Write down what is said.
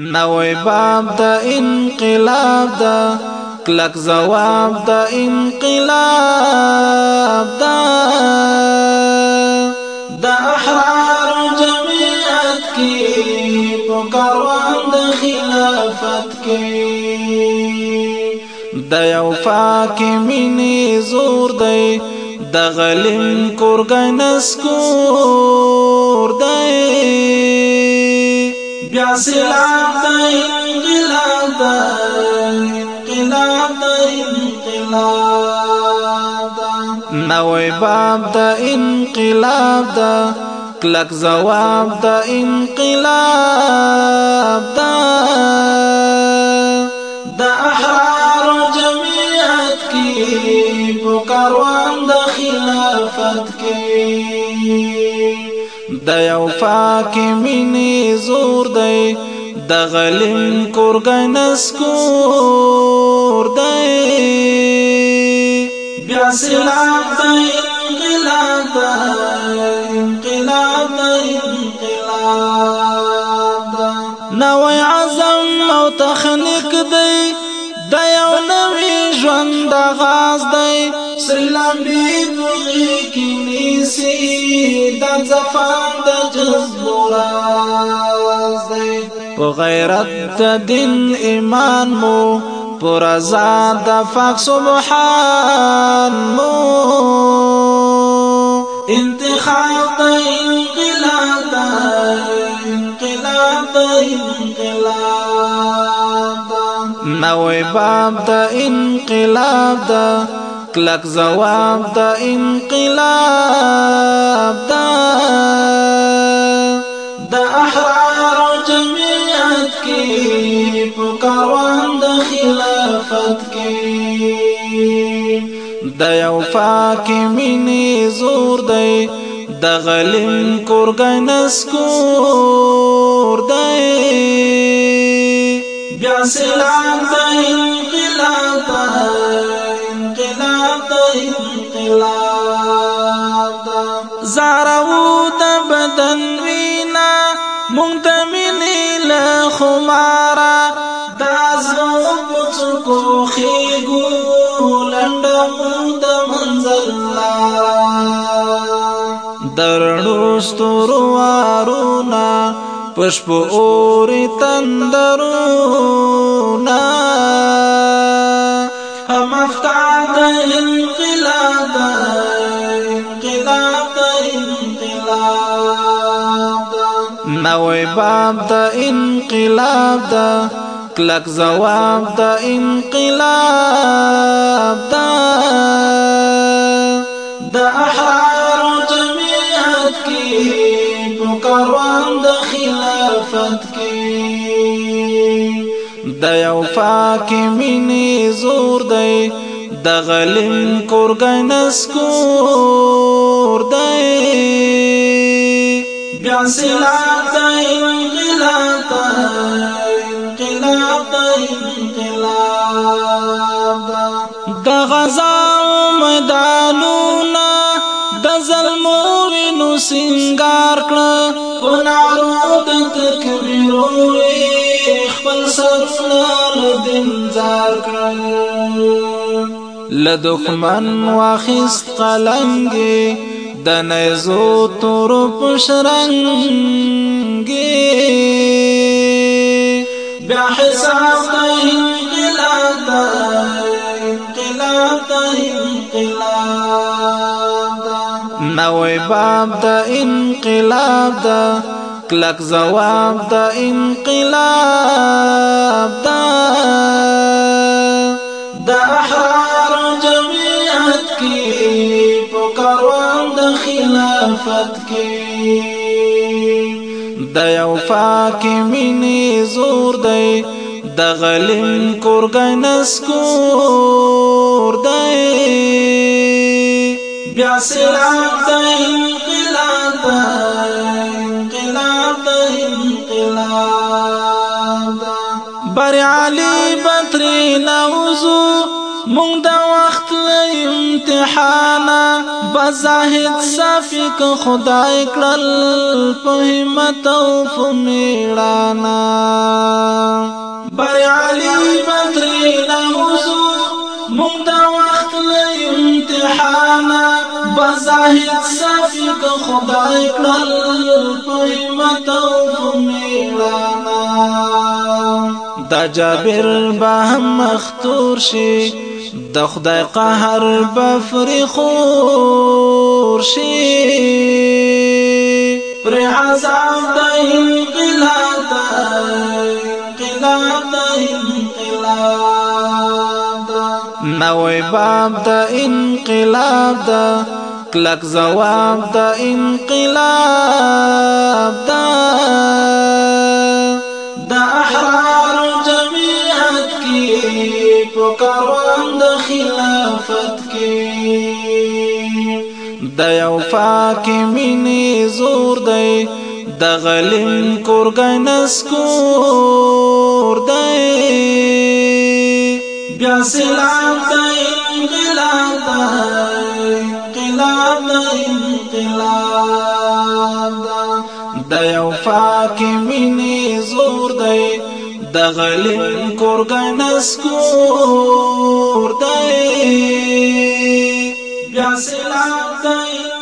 نوې باب د انقلاب د کلک جواب د انقلاب د د احرار جمعیت کې په کاروان د خلافت کې د یو فاکمینې زور دی د غلیم کورګنس کور دی بیا باب دا انقلاب دا کلک زواب دا انقلاب دا دا احرار و جمعیت کی بکروان دا خلافت کی د یو پاک مینې زور دی د غلیم کورګنس کور دی بیا سلام دی انقلاب دی انقلاب دی انقلاب دی نوی عزم او تخنیک دی د یو نوی ژوند د غاز دی سلام دی دوی کې نیسی دا زفان د جذب راز دی په غیرت د دین ایمان مو پر ازاد د فق سبحان مو انتخاب د انقلاب د انقلاب د انقلاب نوې باب د انقلاب د کلک زواب د انقلاب د یو فاکې مینې زور دی د غلیم کورګای نسکور دی بیا سلام د انقلاب انقلاب د انقلاب زارو د بدن وینا مونږ د مینې له خماره دا زموږ څوک خېګو لنډه ستورو وارونا پشپ اوری تندرونا هم افتعاد انقلاب انقلاب انقلاب نوی باب دا انقلاب دا کلک زواب دا انقلاب دا دا احرام کاروان د خلافت کې د یو فاکمینی زور دی د غلیم کورګنس کور دی بیا سلام دی انقلاب انقلاب انقلاب د غزا میدانو سنگار کړ په نارو د تکبیرو خپل سفنار دین زار کړ ل دښمن واخست قلنګي د نيزو تور پشرنګي بیا حساب ته انقلاب ته انقلاب ته انقلاب نوې باب د انقلاب د کلک جواب د انقلاب د د احرار جمعیت کې په کاروان د خلافت کې د یو فاکمنی زور دی د غلیم کورګنس کور دی بیا سلام د انقلاب انقلاب د انقلاب بر علي بدر نوزو مونږ د وخت امتحان بزاهد صافیک خدای کړل په همت او په میړانا بر علي بدر نوزو مونږ زاهد صافي که خدای کړل پېمت او میړانا دا جابر به هم مختور شي د خدای قهر به فری خور شي پر عذاب د انقلاب د انقلاب د انقلاب نوې باب د انقلاب ده کلک لک زواب د انقلاب دا د احرار جمعیت کی په کاروان د خلافت کی د یو فاکمینی زور دی د غلیم کورګنس کور دی بیا سلام دی انقلاب انقلاب د یو فاکې مینې زور دی د غلیم کورګنس کور دی بیا سلام دی